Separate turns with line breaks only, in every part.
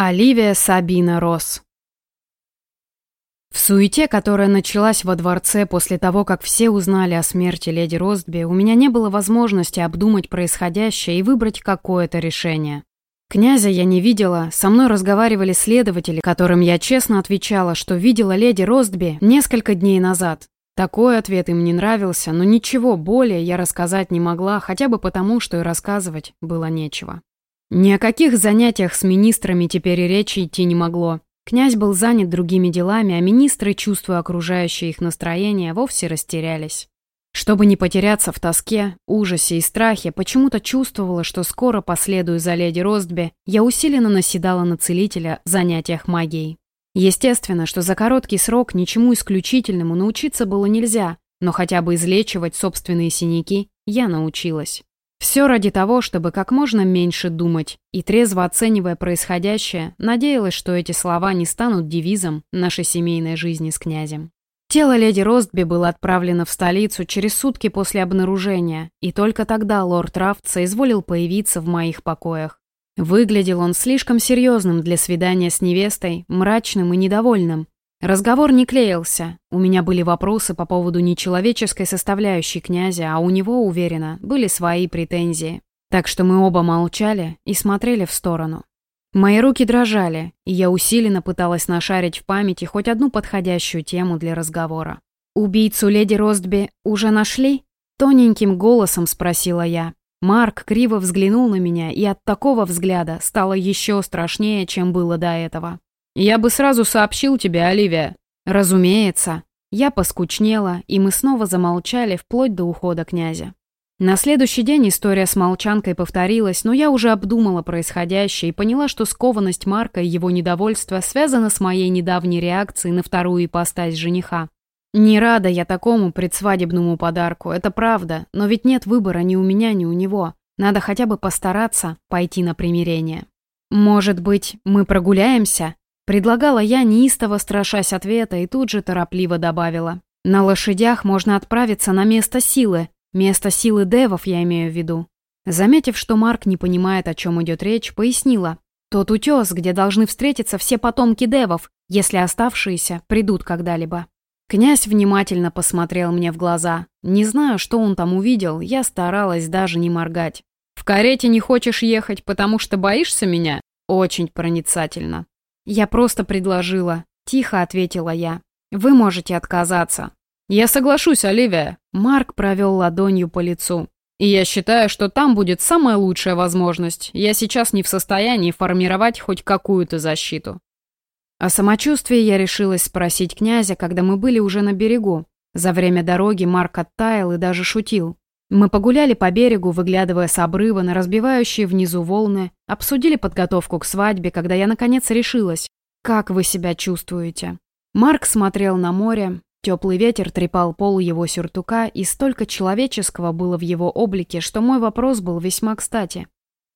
Оливия Сабина Росс В суете, которая началась во дворце после того, как все узнали о смерти леди Ростби, у меня не было возможности обдумать происходящее и выбрать какое-то решение. Князя я не видела, со мной разговаривали следователи, которым я честно отвечала, что видела леди Ростби несколько дней назад. Такой ответ им не нравился, но ничего более я рассказать не могла, хотя бы потому, что и рассказывать было нечего. Ни о каких занятиях с министрами теперь и речи идти не могло. Князь был занят другими делами, а министры, чувствуя окружающее их настроение, вовсе растерялись. Чтобы не потеряться в тоске, ужасе и страхе, почему-то чувствовала, что скоро последую за леди Ростби, я усиленно наседала на целителя в занятиях магией. Естественно, что за короткий срок ничему исключительному научиться было нельзя, но хотя бы излечивать собственные синяки я научилась. Все ради того, чтобы как можно меньше думать, и трезво оценивая происходящее, надеялась, что эти слова не станут девизом нашей семейной жизни с князем. Тело леди Ростби было отправлено в столицу через сутки после обнаружения, и только тогда лорд Рафт соизволил появиться в моих покоях. Выглядел он слишком серьезным для свидания с невестой, мрачным и недовольным, Разговор не клеился. У меня были вопросы по поводу нечеловеческой составляющей князя, а у него, уверена, были свои претензии. Так что мы оба молчали и смотрели в сторону. Мои руки дрожали, и я усиленно пыталась нашарить в памяти хоть одну подходящую тему для разговора. «Убийцу леди Ростби уже нашли?» Тоненьким голосом спросила я. Марк криво взглянул на меня, и от такого взгляда стало еще страшнее, чем было до этого. «Я бы сразу сообщил тебе, Оливия». «Разумеется». Я поскучнела, и мы снова замолчали вплоть до ухода князя. На следующий день история с молчанкой повторилась, но я уже обдумала происходящее и поняла, что скованность Марка и его недовольство связано с моей недавней реакцией на вторую ипостась жениха. Не рада я такому предсвадебному подарку, это правда, но ведь нет выбора ни у меня, ни у него. Надо хотя бы постараться пойти на примирение. «Может быть, мы прогуляемся?» Предлагала я, неистово страшась ответа, и тут же торопливо добавила. На лошадях можно отправиться на место силы. Место силы девов я имею в виду. Заметив, что Марк не понимает, о чем идет речь, пояснила. Тот утес, где должны встретиться все потомки девов, если оставшиеся придут когда-либо. Князь внимательно посмотрел мне в глаза. Не знаю, что он там увидел, я старалась даже не моргать. «В карете не хочешь ехать, потому что боишься меня?» Очень проницательно. «Я просто предложила», — тихо ответила я. «Вы можете отказаться». «Я соглашусь, Оливия», — Марк провел ладонью по лицу. «И я считаю, что там будет самая лучшая возможность. Я сейчас не в состоянии формировать хоть какую-то защиту». О самочувствии я решилась спросить князя, когда мы были уже на берегу. За время дороги Марк оттаял и даже шутил. Мы погуляли по берегу, выглядывая с обрыва на разбивающие внизу волны, обсудили подготовку к свадьбе, когда я наконец решилась. «Как вы себя чувствуете?» Марк смотрел на море, теплый ветер трепал пол его сюртука, и столько человеческого было в его облике, что мой вопрос был весьма кстати.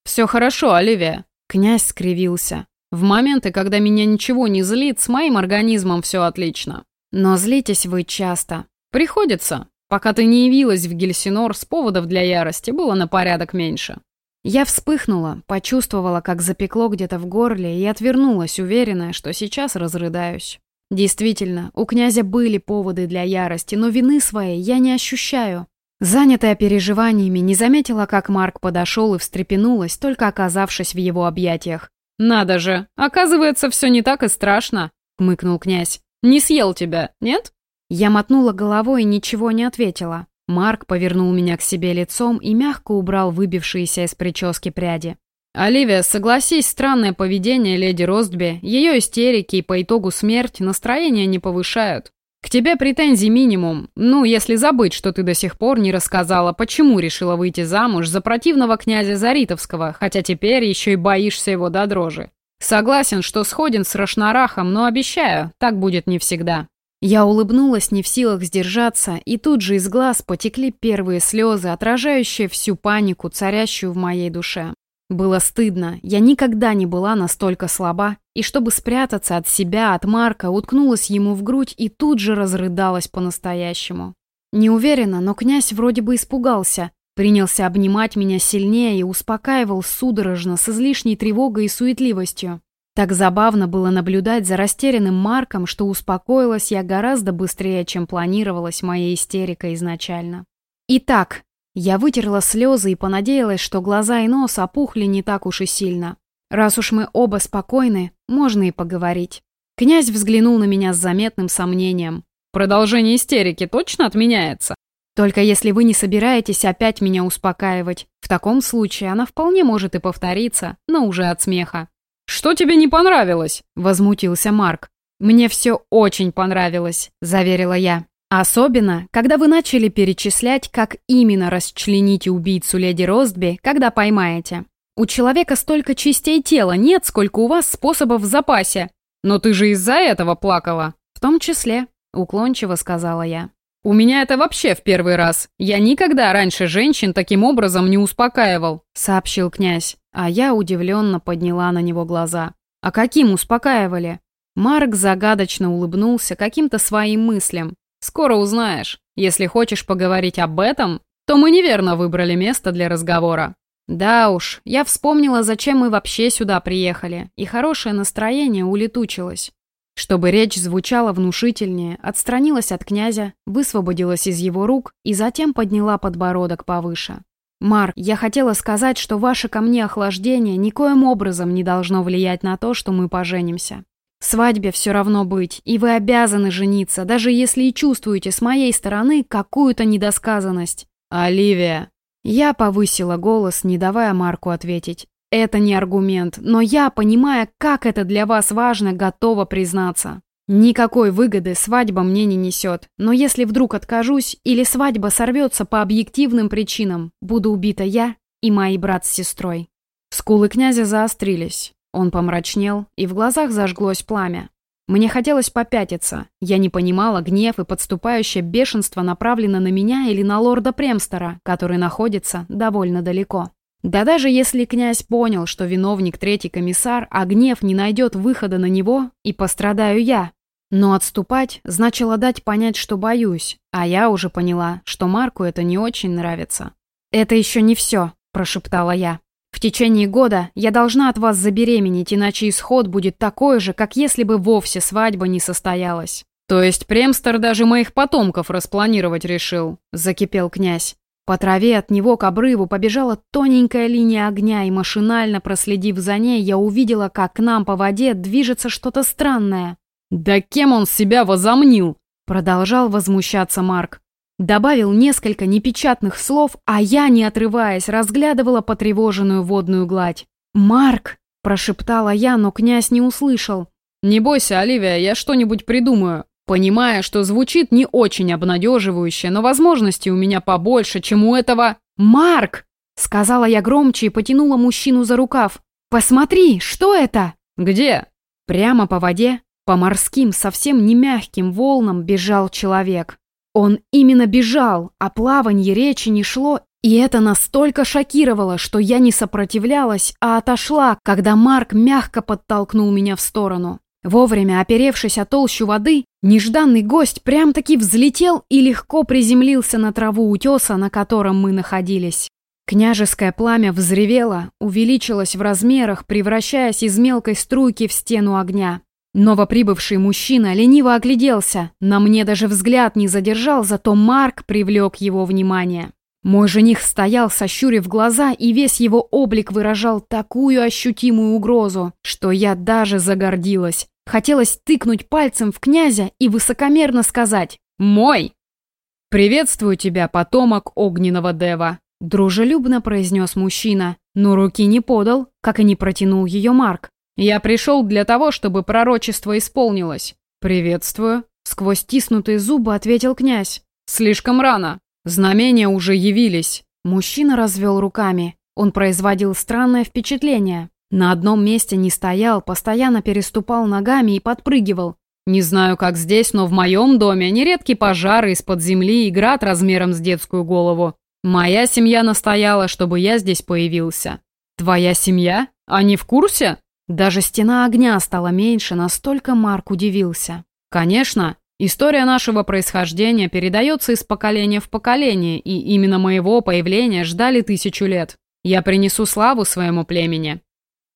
«Все хорошо, Оливия», — князь скривился. «В моменты, когда меня ничего не злит, с моим организмом все отлично. Но злитесь вы часто. Приходится. Пока ты не явилась в Гельсинор, с поводов для ярости было на порядок меньше. Я вспыхнула, почувствовала, как запекло где-то в горле и отвернулась, уверенная, что сейчас разрыдаюсь. Действительно, у князя были поводы для ярости, но вины своей я не ощущаю. Занятая переживаниями, не заметила, как Марк подошел и встрепенулась, только оказавшись в его объятиях. «Надо же! Оказывается, все не так и страшно!» — хмыкнул князь. «Не съел тебя, нет?» Я мотнула головой и ничего не ответила. Марк повернул меня к себе лицом и мягко убрал выбившиеся из прически пряди. «Оливия, согласись, странное поведение леди Ростби, ее истерики и по итогу смерть настроение не повышают. К тебе претензий минимум, ну, если забыть, что ты до сих пор не рассказала, почему решила выйти замуж за противного князя Заритовского, хотя теперь еще и боишься его до дрожи. Согласен, что сходен с Рашнарахом, но обещаю, так будет не всегда». Я улыбнулась, не в силах сдержаться, и тут же из глаз потекли первые слезы, отражающие всю панику, царящую в моей душе. Было стыдно, я никогда не была настолько слаба, и чтобы спрятаться от себя, от Марка, уткнулась ему в грудь и тут же разрыдалась по-настоящему. Не уверена, но князь вроде бы испугался, принялся обнимать меня сильнее и успокаивал судорожно, с излишней тревогой и суетливостью. Так забавно было наблюдать за растерянным Марком, что успокоилась я гораздо быстрее, чем планировалась моя истерика изначально. Итак, я вытерла слезы и понадеялась, что глаза и нос опухли не так уж и сильно. Раз уж мы оба спокойны, можно и поговорить. Князь взглянул на меня с заметным сомнением.
«Продолжение истерики точно отменяется?»
«Только если вы не собираетесь опять меня успокаивать. В таком случае она вполне может и повториться, но уже от смеха».
«Что тебе не понравилось?» — возмутился Марк.
«Мне все очень понравилось», — заверила я. «Особенно, когда вы начали перечислять, как именно расчлените убийцу леди Ростби, когда поймаете. У человека столько частей тела нет, сколько у вас способов в запасе.
Но ты же из-за этого плакала.
В том числе, уклончиво сказала я.
У меня это вообще в первый раз. Я никогда раньше женщин таким образом не успокаивал,
сообщил князь, а я удивленно подняла на него глаза. А каким успокаивали? Марк загадочно улыбнулся каким-то своим мыслям.
Скоро узнаешь. Если хочешь поговорить об этом, то мы неверно выбрали место для разговора.
Да уж, я вспомнила, зачем мы вообще сюда приехали, и хорошее настроение улетучилось. Чтобы речь звучала внушительнее, отстранилась от князя, высвободилась из его рук и затем подняла подбородок повыше. «Мар, я хотела сказать, что ваше ко мне охлаждение никоим образом не должно влиять на то, что мы поженимся. Свадьбе все равно быть, и вы обязаны жениться, даже если и чувствуете с моей стороны какую-то недосказанность».
«Оливия!»
Я повысила голос, не давая Марку ответить. Это не аргумент, но я, понимая, как это для вас важно, готова признаться. Никакой выгоды свадьба мне не несет, но если вдруг откажусь или свадьба сорвется по объективным причинам, буду убита я и мои брат с сестрой. Скулы князя заострились. Он помрачнел, и в глазах зажглось пламя. Мне хотелось попятиться. Я не понимала, гнев и подступающее бешенство направлено на меня или на лорда Премстера, который находится довольно далеко. Да даже если князь понял, что виновник третий комиссар, а гнев не найдет выхода на него, и пострадаю я. Но отступать значило дать понять, что боюсь, а я уже поняла, что Марку это не очень нравится. «Это еще не все», – прошептала я. «В течение года я должна от вас забеременеть, иначе исход будет такой же, как если бы вовсе свадьба не состоялась».
«То есть Премстер даже моих потомков распланировать решил?» – закипел князь.
По траве от него к обрыву побежала тоненькая линия огня, и машинально проследив за ней, я увидела, как к нам по воде движется что-то странное.
«Да кем он себя возомнил?»
Продолжал возмущаться Марк. Добавил несколько непечатных слов, а я, не отрываясь, разглядывала потревоженную водную гладь. «Марк!» – прошептала я, но князь не услышал.
«Не бойся, Оливия, я что-нибудь придумаю. Понимая, что звучит не очень обнадеживающе, но возможностей у меня побольше, чем у этого...
«Марк!» — сказала я громче и потянула мужчину за рукав. «Посмотри, что это?»
«Где?»
Прямо по воде, по морским, совсем не мягким волнам бежал человек. Он именно бежал, а плаванье речи не шло, и это настолько шокировало, что я не сопротивлялась, а отошла, когда Марк мягко подтолкнул меня в сторону. Вовремя оперевшись о толщу воды, нежданный гость прям-таки взлетел и легко приземлился на траву утеса, на котором мы находились. Княжеское пламя взревело, увеличилось в размерах, превращаясь из мелкой струйки в стену огня. Новоприбывший мужчина лениво огляделся, на мне даже взгляд не задержал, зато Марк привлек его внимание. Мой жених стоял, сощурив глаза, и весь его облик выражал такую ощутимую угрозу, что я даже загордилась. Хотелось тыкнуть пальцем в князя и высокомерно сказать «Мой!»
«Приветствую тебя, потомок огненного дева», — дружелюбно произнес мужчина, но руки не подал, как и не протянул ее Марк. «Я пришел для того, чтобы пророчество исполнилось». «Приветствую», — сквозь стиснутые зубы ответил князь. «Слишком рано. Знамения уже явились».
Мужчина развел руками. Он производил странное впечатление. На одном месте не стоял, постоянно переступал ногами и подпрыгивал.
Не знаю, как здесь, но в моем доме нередки пожары из-под земли и град размером с детскую голову. Моя семья настояла, чтобы я здесь появился. Твоя семья? Они в курсе?
Даже стена огня стала меньше, настолько Марк удивился.
Конечно, история нашего происхождения передается из поколения в поколение, и именно моего появления ждали тысячу лет. Я принесу славу своему племени.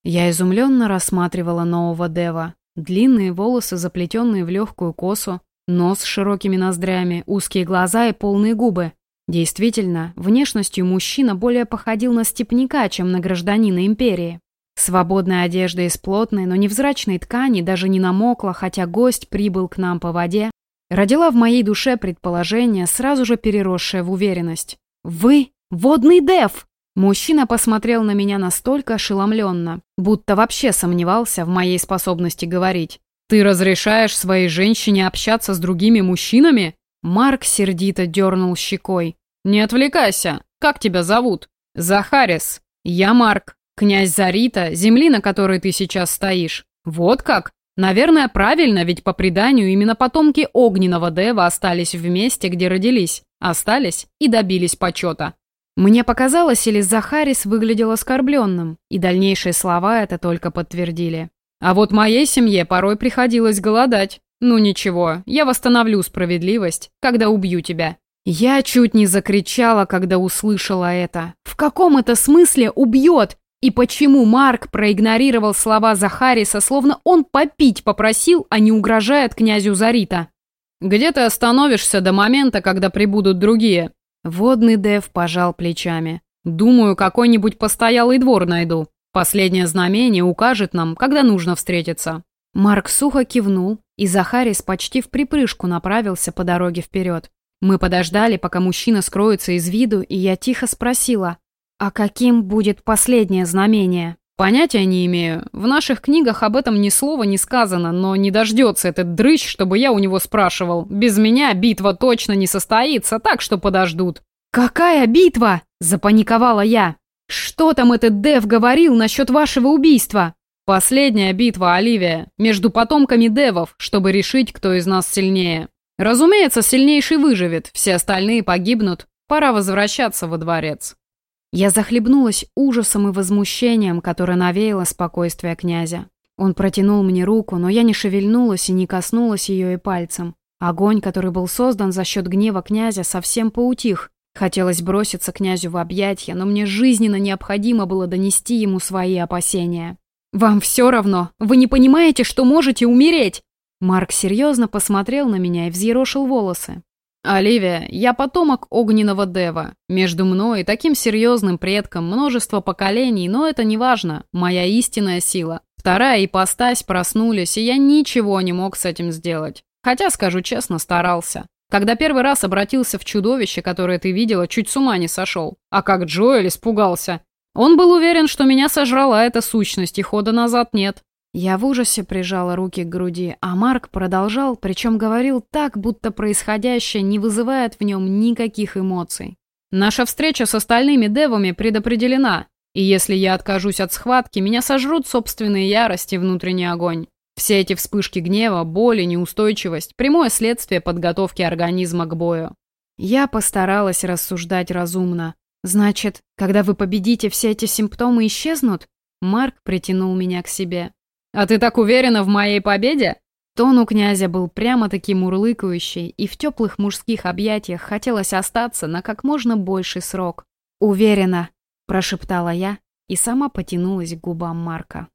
Я изумленно рассматривала нового Дева. Длинные волосы, заплетенные в легкую косу, нос с широкими ноздрями, узкие глаза и полные губы. Действительно, внешностью мужчина более походил на степняка, чем на гражданина империи. Свободная одежда из плотной, но невзрачной ткани даже не намокла, хотя гость прибыл к нам по воде, родила в моей душе предположение, сразу же переросшее в уверенность. «Вы — водный дев!» Мужчина посмотрел на меня настолько ошеломленно, будто вообще сомневался в моей способности говорить.
«Ты разрешаешь своей женщине общаться с другими мужчинами?»
Марк сердито дернул щекой.
«Не отвлекайся. Как тебя зовут?» «Захарис. Я Марк. Князь Зарита, земли, на которой ты сейчас стоишь. Вот как? Наверное, правильно, ведь по преданию именно потомки огненного Дева остались в месте, где родились. Остались и добились почета.
Мне показалось, или Захарис выглядел оскорбленным, и дальнейшие слова это только подтвердили.
А вот моей семье порой приходилось голодать. Ну ничего, я восстановлю справедливость, когда убью тебя.
Я чуть не закричала, когда услышала это. В каком это смысле убьет? И почему Марк проигнорировал слова Захариса, словно он попить попросил, а не угрожает князю Зарита?
«Где ты остановишься до момента, когда прибудут другие?»
Водный Дев пожал плечами.
«Думаю, какой-нибудь постоялый двор найду. Последнее знамение укажет нам, когда нужно встретиться».
Марк сухо кивнул, и Захарис почти в припрыжку направился по дороге вперед. Мы подождали, пока мужчина скроется из виду, и я тихо спросила, «А каким будет последнее знамение?»
«Понятия не имею. В наших книгах об этом ни слова не сказано, но не дождется этот дрыщ, чтобы я у него спрашивал. Без меня битва точно не состоится, так что подождут».
«Какая битва?» – запаниковала я. «Что там этот Дев говорил насчет вашего убийства?»
«Последняя битва, Оливия, между потомками Девов, чтобы решить, кто из нас сильнее. Разумеется, сильнейший выживет, все остальные погибнут. Пора возвращаться во дворец».
Я захлебнулась ужасом и возмущением, которое навеяло спокойствие князя. Он протянул мне руку, но я не шевельнулась и не коснулась ее и пальцем. Огонь, который был создан за счет гнева князя, совсем поутих. Хотелось броситься князю в объятья, но мне жизненно необходимо было донести ему свои опасения. «Вам все равно? Вы не понимаете, что можете умереть?» Марк серьезно посмотрел на меня и взъерошил волосы.
«Оливия, я потомок огненного дева. Между мной и таким серьезным предком множество поколений, но это не важно. Моя истинная сила. Вторая ипостась проснулись, и я ничего не мог с этим сделать. Хотя, скажу честно, старался. Когда первый раз обратился в чудовище, которое ты видела, чуть с ума не сошел. А как Джоэль испугался. Он был уверен, что меня сожрала эта сущность, и хода назад нет.
Я в ужасе прижала руки к груди, а Марк продолжал, причем говорил так, будто происходящее не вызывает в нем никаких эмоций.
«Наша встреча с остальными девами предопределена, и если я откажусь от схватки, меня сожрут собственные ярости и внутренний огонь. Все эти вспышки гнева, боли, неустойчивость – прямое следствие подготовки организма к бою».
Я постаралась рассуждать разумно. «Значит, когда вы победите, все эти симптомы исчезнут?» Марк притянул меня к себе.
«А ты так уверена в моей победе?»
Тон у князя был прямо-таки мурлыкающий, и в теплых мужских объятиях хотелось остаться на как можно больший срок. «Уверена», – прошептала я и сама потянулась к губам Марка.